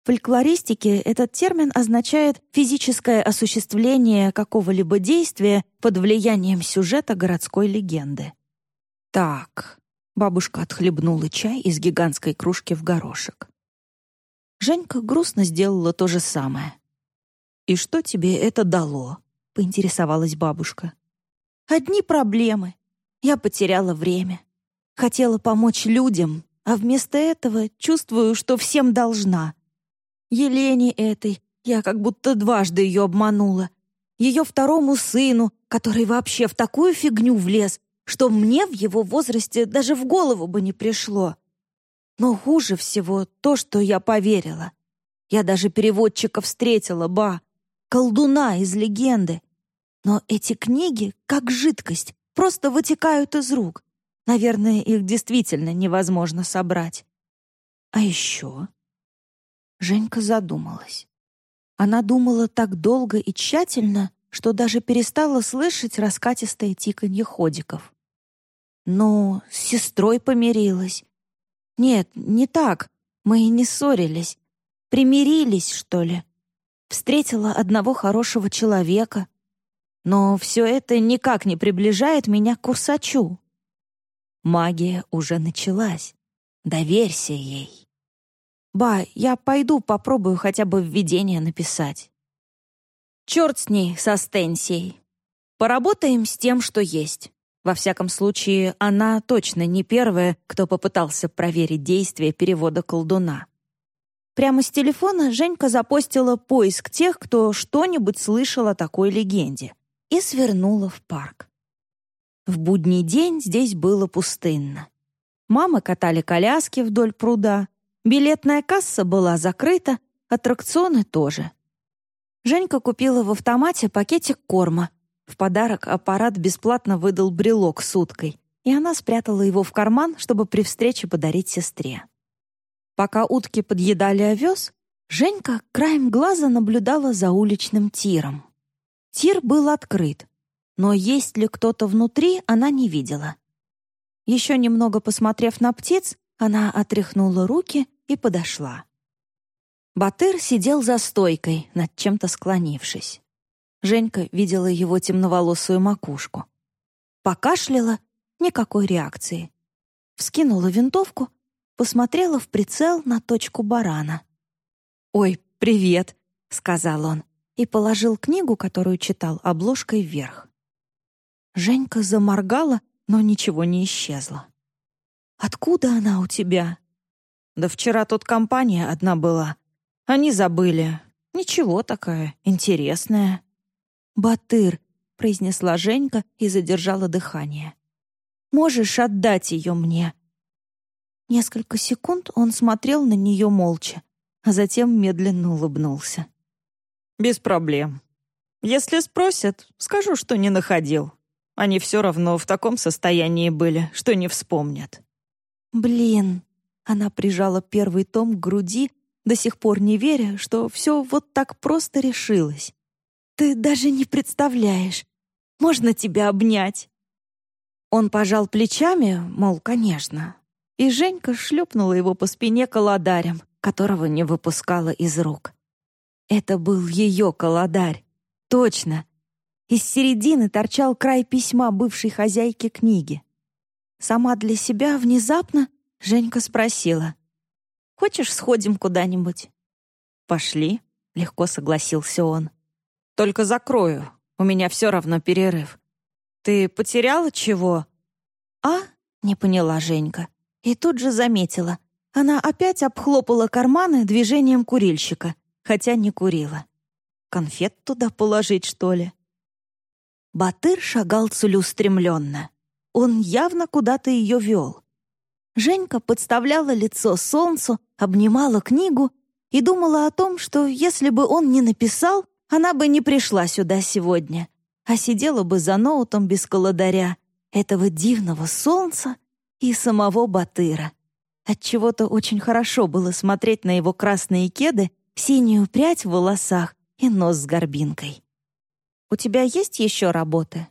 Speaker 1: В фольклористике этот термин означает физическое осуществление какого-либо действия под влиянием сюжета городской легенды. «Так», — бабушка отхлебнула чай из гигантской кружки в горошек. Женька грустно сделала то же самое. «И что тебе это дало?» — поинтересовалась бабушка. «Одни проблемы. Я потеряла время. Хотела помочь людям, а вместо этого чувствую, что всем должна. Елене этой я как будто дважды ее обманула. Ее второму сыну, который вообще в такую фигню влез, что мне в его возрасте даже в голову бы не пришло. Но хуже всего то, что я поверила. Я даже переводчика встретила, ба, колдуна из легенды. Но эти книги, как жидкость, просто вытекают из рук. Наверное, их действительно невозможно собрать. А еще... Женька задумалась. Она думала так долго и тщательно, что даже перестала слышать раскатистое тиканье ходиков. Ну, с сестрой помирилась, нет, не так. Мы и не ссорились. Примирились, что ли? Встретила одного хорошего человека. Но все это никак не приближает меня к Курсачу. Магия уже началась. Доверься ей. Ба, я пойду попробую хотя бы введение написать. Черт с ней, со Стенсией. Поработаем с тем, что есть. Во всяком случае, она точно не первая, кто попытался проверить действие перевода колдуна. Прямо с телефона Женька запостила поиск тех, кто что-нибудь слышал о такой легенде, и свернула в парк. В будний день здесь было пустынно. Мамы катали коляски вдоль пруда, билетная касса была закрыта, аттракционы тоже. Женька купила в автомате пакетик корма, в подарок аппарат бесплатно выдал брелок с уткой, и она спрятала его в карман, чтобы при встрече подарить сестре. Пока утки подъедали овес, Женька краем глаза наблюдала за уличным тиром. Тир был открыт, но есть ли кто-то внутри, она не видела. Еще немного посмотрев на птиц, она отряхнула руки и подошла. Батыр сидел за стойкой, над чем-то склонившись. Женька видела его темноволосую макушку. Покашляла — никакой реакции. Вскинула винтовку, посмотрела в прицел на точку барана. «Ой, привет!» — сказал он и положил книгу, которую читал, обложкой вверх. Женька заморгала, но ничего не исчезло. «Откуда она у тебя?» «Да вчера тут компания одна была. Они забыли. Ничего такая, интересная». «Батыр», — произнесла Женька и задержала дыхание. «Можешь отдать ее мне?» Несколько секунд он смотрел на нее молча, а затем медленно улыбнулся.
Speaker 3: «Без проблем. Если спросят, скажу, что не находил. Они все равно в таком состоянии были, что не вспомнят».
Speaker 1: «Блин!» Она прижала первый том к груди, до сих пор не веря, что все вот так просто решилось. Ты даже не представляешь. Можно тебя обнять?» Он пожал плечами, мол, конечно. И Женька шлепнула его по спине колодарем, которого не выпускала из рук. Это был ее колодарь. Точно. Из середины торчал край письма бывшей хозяйки книги. Сама для себя внезапно Женька спросила. «Хочешь, сходим куда-нибудь?»
Speaker 3: «Пошли», — легко согласился он. Только закрою. У меня все равно перерыв. Ты потеряла чего?»
Speaker 1: «А?» — не поняла Женька. И тут же заметила. Она опять обхлопала карманы движением курильщика, хотя не курила. Конфет туда положить, что ли? Батыр шагал целеустремленно. Он явно куда-то ее вел. Женька подставляла лицо солнцу, обнимала книгу и думала о том, что если бы он не написал, она бы не пришла сюда сегодня, а сидела бы за ноутом без колодаря, этого дивного солнца и самого Батыра. Отчего-то очень хорошо было смотреть на его красные кеды, синюю прядь в волосах и нос с горбинкой. «У тебя есть еще работы?»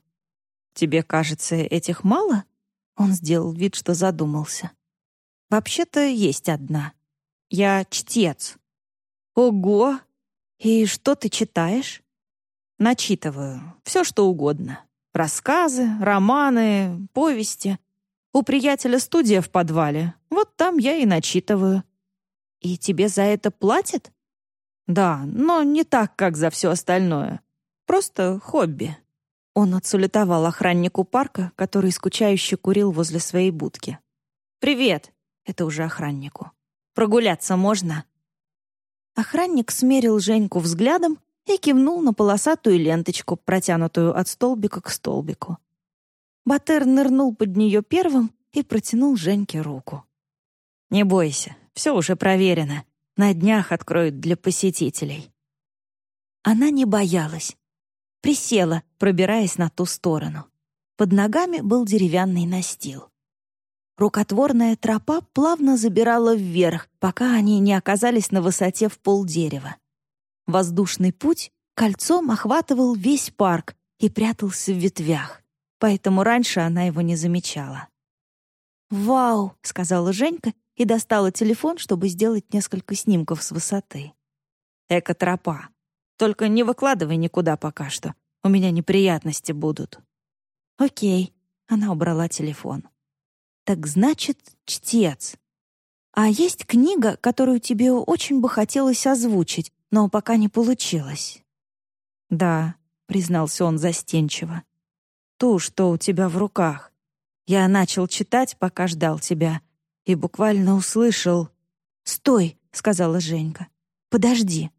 Speaker 3: «Тебе кажется, этих мало?»
Speaker 1: Он сделал вид, что задумался. «Вообще-то есть одна. Я чтец».
Speaker 3: «Ого!
Speaker 1: «И что ты читаешь?»
Speaker 3: «Начитываю. Все, что угодно. Рассказы, романы, повести. У приятеля студия в подвале. Вот там я и начитываю».
Speaker 1: «И тебе за это платят?»
Speaker 3: «Да, но не так, как за все остальное. Просто хобби».
Speaker 1: Он отсулетовал охраннику парка, который скучающе курил возле своей будки. «Привет!» — это уже охраннику. «Прогуляться можно?» Охранник смерил Женьку взглядом и кивнул на полосатую ленточку, протянутую от столбика к столбику. Батер нырнул под нее первым и протянул Женьке руку.
Speaker 3: «Не бойся, все уже проверено. На днях откроют для посетителей».
Speaker 1: Она не боялась. Присела, пробираясь на ту сторону. Под ногами был деревянный настил. Рукотворная тропа плавно забирала вверх, пока они не оказались на высоте в полдерева. Воздушный путь кольцом охватывал весь парк и прятался в ветвях, поэтому раньше она его не замечала. «Вау!» — сказала Женька
Speaker 2: и достала телефон, чтобы сделать несколько снимков с высоты.
Speaker 3: «Эко-тропа. Только не выкладывай никуда пока что. У меня неприятности будут».
Speaker 2: «Окей», — она убрала телефон. «Так значит, чтец. А есть книга, которую тебе очень бы хотелось озвучить, но пока не получилось?»
Speaker 3: «Да», — признался он застенчиво. «Ту, что у тебя в руках. Я начал читать, пока ждал тебя, и буквально услышал...
Speaker 2: «Стой!» — сказала Женька. «Подожди».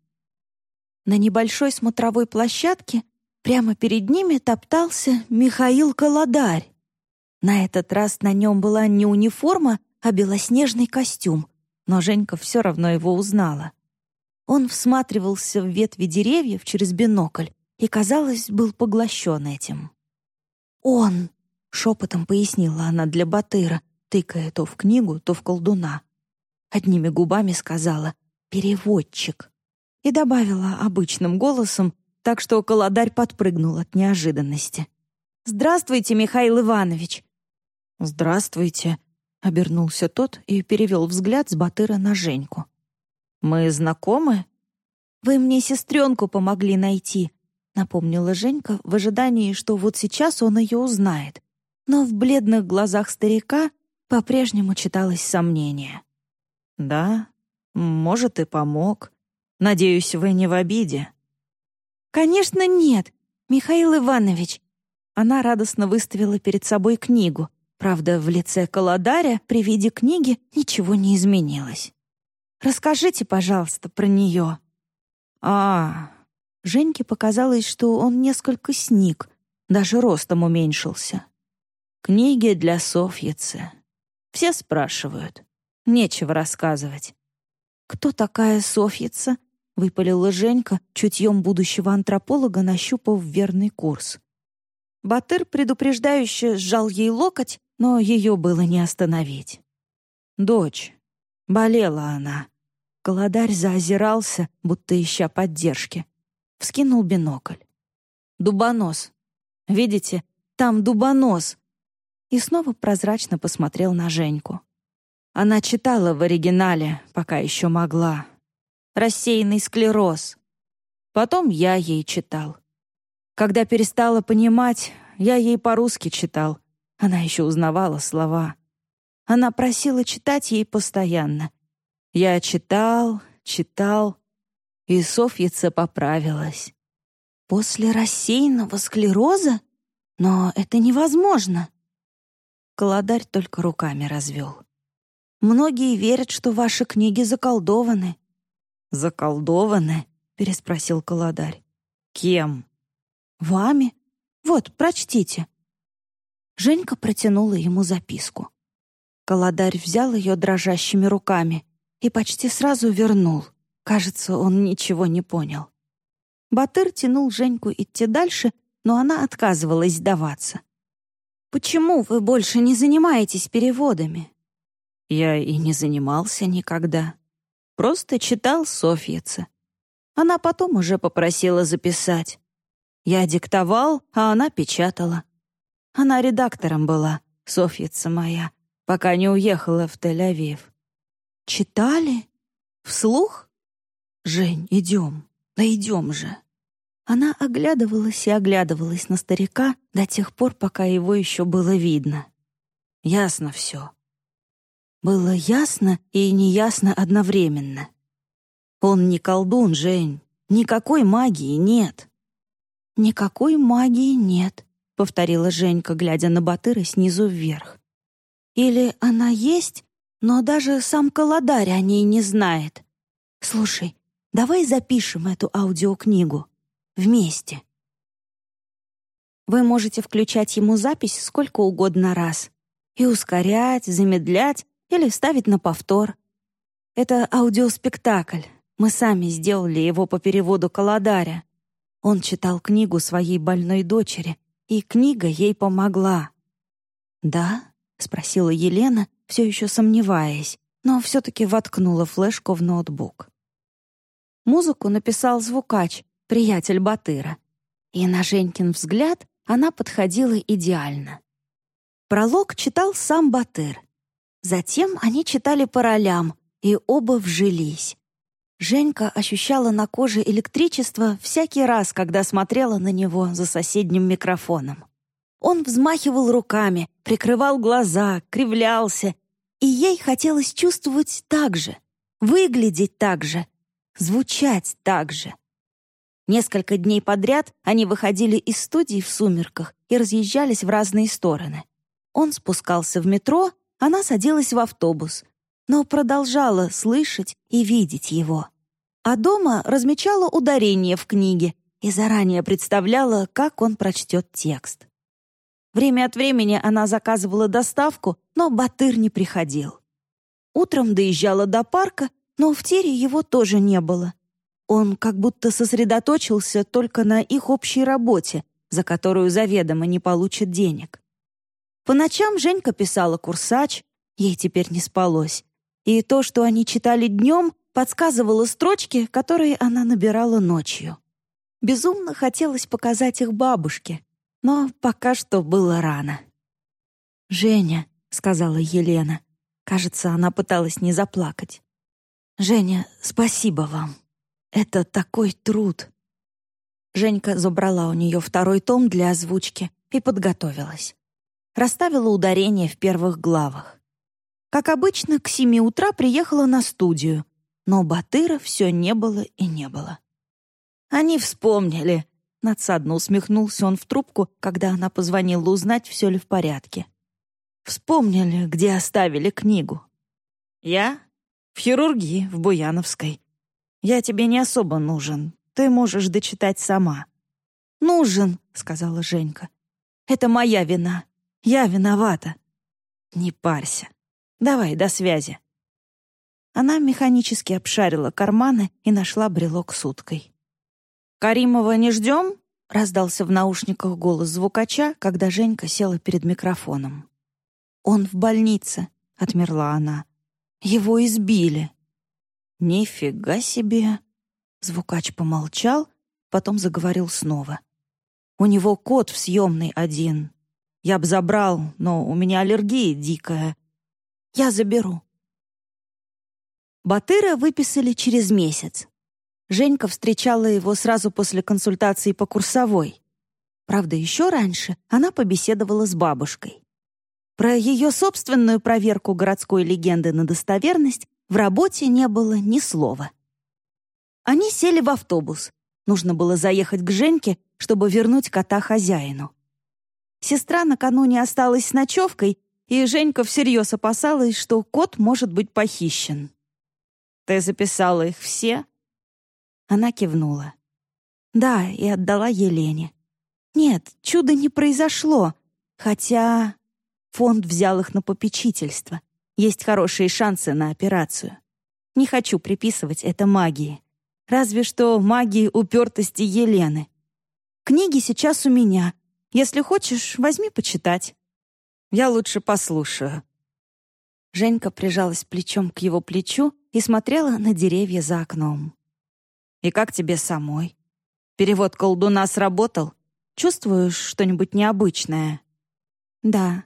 Speaker 2: На небольшой смотровой площадке прямо перед ними топтался Михаил Колодарь. На этот раз на нем была не униформа, а белоснежный костюм, но Женька все равно его узнала. Он всматривался в ветви деревьев через бинокль и, казалось, был поглощен этим. «Он!» — шепотом пояснила она для Батыра, тыкая то в книгу, то в колдуна. Одними губами сказала «переводчик» и добавила обычным голосом, так что колодарь подпрыгнул от неожиданности. «Здравствуйте, Михаил Иванович!»
Speaker 3: «Здравствуйте!» — обернулся тот и перевел взгляд с Батыра на Женьку. «Мы знакомы?»
Speaker 2: «Вы мне сестренку помогли найти», — напомнила Женька в ожидании, что вот сейчас он ее узнает. Но в бледных глазах старика по-прежнему читалось сомнение.
Speaker 3: «Да, может, и помог. Надеюсь, вы не в обиде».
Speaker 2: «Конечно, нет, Михаил Иванович». Она радостно выставила перед собой книгу. Правда, в лице Колодаря при виде книги ничего не изменилось. «Расскажите, пожалуйста, про нее».
Speaker 3: «А...»
Speaker 2: Женьке показалось, что он несколько сник, даже ростом уменьшился.
Speaker 3: «Книги для Софьицы. Все спрашивают. Нечего рассказывать.
Speaker 2: «Кто такая Софьица?» — выпалила Женька, чутьем будущего антрополога, нащупав верный курс. Батыр предупреждающе сжал ей локоть, но ее было не остановить.
Speaker 3: «Дочь. Болела она».
Speaker 2: Голодарь заозирался, будто ища поддержки. Вскинул бинокль. «Дубонос. Видите, там дубонос и снова прозрачно посмотрел на Женьку. Она читала в оригинале, пока еще могла. «Рассеянный склероз». Потом я ей читал. Когда перестала понимать, я ей по-русски читал. Она еще узнавала слова. Она просила читать ей постоянно. Я читал, читал, и Софьица поправилась. «После рассеянного склероза? Но это невозможно!» Колодарь только руками развел. «Многие верят, что ваши книги заколдованы».
Speaker 3: «Заколдованы?» — переспросил Колодарь. «Кем?»
Speaker 2: «Вами. Вот, прочтите». Женька протянула ему записку. Колодарь взял ее дрожащими руками и почти сразу вернул. Кажется, он ничего не понял. Батыр тянул Женьку идти дальше, но она отказывалась сдаваться. Почему вы больше не занимаетесь переводами?» Я и не занимался никогда. Просто читал Софьица. Она потом уже попросила записать. Я диктовал, а она печатала. Она редактором была, Софьица моя, пока не уехала в Тель-Авив. «Читали? Вслух? Жень, идем, да идем же!» Она оглядывалась и оглядывалась на старика до тех пор, пока его еще было видно. Ясно все. Было ясно и неясно одновременно. Он не колдун, Жень. Никакой магии нет. «Никакой магии нет», — повторила Женька, глядя на Батыра снизу вверх. «Или она есть, но даже сам Колодарь о ней не знает. Слушай, давай запишем эту аудиокнигу. Вместе. Вы можете включать ему запись сколько угодно раз и ускорять, замедлять или ставить на повтор. Это аудиоспектакль. Мы сами сделали его по переводу Каладаря. Он читал книгу своей больной дочери, и книга ей помогла. «Да?» — спросила Елена, все еще сомневаясь, но все-таки воткнула флешку в ноутбук. Музыку написал звукач, приятель Батыра. И на Женькин взгляд она подходила идеально. Пролог читал сам Батыр.
Speaker 1: Затем они читали по ролям, и оба вжились. Женька ощущала на коже электричество всякий раз, когда смотрела на него за соседним микрофоном. Он взмахивал руками, прикрывал глаза, кривлялся, и ей хотелось чувствовать так же, выглядеть так же, звучать так же. Несколько дней подряд они выходили из студии в сумерках и разъезжались в разные стороны. Он спускался в метро, она садилась в автобус, но продолжала слышать и видеть его. А дома размечала ударение в книге и заранее представляла, как он прочтет текст. Время от времени она заказывала доставку, но Батыр не приходил. Утром доезжала до парка, но в тире его тоже не было. Он как будто сосредоточился только на их общей работе, за которую заведомо не получит денег. По ночам Женька писала курсач, ей теперь не спалось. И то, что они читали днем, подсказывало строчки, которые она набирала ночью. Безумно хотелось показать их бабушке, но пока что было рано.
Speaker 3: «Женя», — сказала Елена, кажется, она пыталась не заплакать. «Женя, спасибо вам». Это такой труд. Женька забрала у нее второй том для озвучки и подготовилась. Расставила ударение в первых главах. Как обычно, к семи утра приехала на студию, но Батыра все не было и не было. Они вспомнили. Надсадно усмехнулся он в трубку, когда она позвонила узнать, все ли в порядке. Вспомнили, где оставили книгу. Я? В хирургии, в Буяновской. Я тебе не особо нужен. Ты можешь дочитать сама».
Speaker 1: «Нужен», — сказала Женька. «Это моя вина. Я виновата».
Speaker 3: «Не парься. Давай, до связи». Она механически обшарила карманы и нашла брелок с уткой.
Speaker 1: «Каримова не ждем?»
Speaker 3: — раздался в наушниках голос звукача, когда Женька села перед микрофоном. «Он в больнице», — отмерла она. «Его избили». «Нифига себе!» Звукач помолчал, потом заговорил снова. «У него кот в съемной один. Я б забрал, но у меня аллергия дикая. Я заберу».
Speaker 1: Батыра выписали через месяц. Женька встречала его сразу после консультации по курсовой. Правда, еще раньше она побеседовала с бабушкой. Про ее собственную проверку городской легенды на достоверность в работе не было ни слова. Они сели в автобус. Нужно было заехать к Женьке, чтобы вернуть кота хозяину. Сестра накануне осталась с ночевкой, и Женька всерьез опасалась, что кот может быть похищен. «Ты записала их все?» Она кивнула. «Да, и отдала Елене. Нет, чуда не произошло, хотя фонд взял их на попечительство. Есть хорошие шансы на операцию. Не хочу приписывать это магии. Разве что магии упертости Елены. Книги сейчас у меня. Если хочешь, возьми почитать. Я лучше послушаю. Женька прижалась плечом к его плечу и смотрела на деревья за окном. «И как тебе самой? Перевод колдуна сработал? Чувствуешь что-нибудь необычное?» «Да»,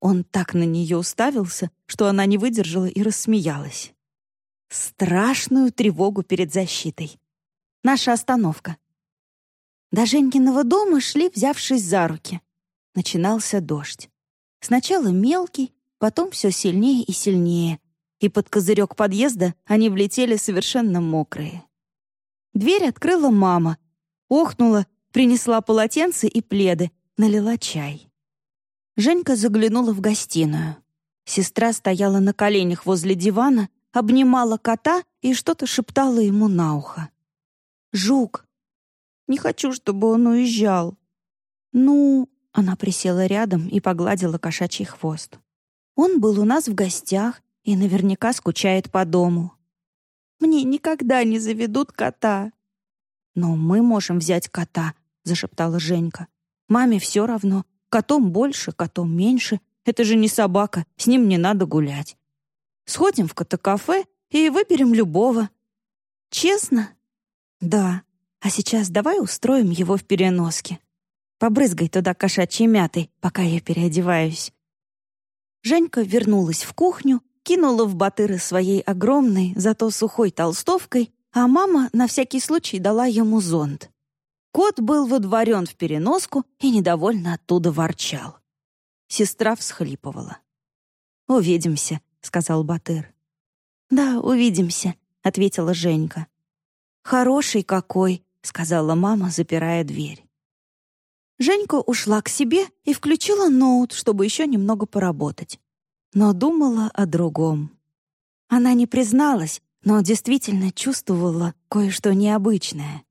Speaker 1: он так на нее уставился, что она не выдержала и рассмеялась. Страшную тревогу перед защитой. Наша остановка. До Женькиного дома шли, взявшись за руки. Начинался дождь. Сначала мелкий, потом все сильнее и сильнее, и под козырек подъезда они влетели совершенно мокрые. Дверь открыла мама, охнула, принесла полотенце и пледы, налила чай. Женька заглянула в гостиную. Сестра стояла на коленях возле дивана, обнимала кота и что-то шептала ему на ухо. «Жук! Не хочу, чтобы он уезжал!» «Ну...» — она присела рядом и погладила кошачий хвост. «Он был у нас в гостях и наверняка скучает по дому. Мне никогда не заведут кота!» «Но мы можем взять кота», — зашептала Женька. «Маме все равно, Котом больше, котом меньше. Это же не собака, с ним не надо гулять. Сходим в кота-кафе и выберем любого. Честно? Да. А сейчас давай устроим его в переноске. Побрызгай туда кошачьей мятой, пока я переодеваюсь. Женька вернулась в кухню, кинула в батыры своей огромной, зато сухой толстовкой, а мама на всякий случай дала ему зонт. Кот был водворен в переноску и недовольно оттуда ворчал. Сестра всхлипывала. «Увидимся», — сказал Батыр. «Да, увидимся», — ответила Женька. «Хороший какой», — сказала мама, запирая дверь. Женька ушла к себе и включила ноут, чтобы еще немного поработать. Но думала о другом. Она не призналась, но действительно чувствовала кое-что необычное.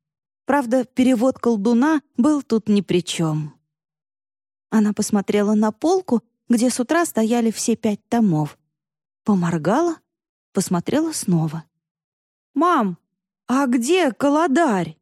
Speaker 1: Правда, перевод колдуна был тут ни при чем. Она посмотрела на полку, где с утра стояли все пять томов. Поморгала, посмотрела снова. «Мам, а где колодарь?»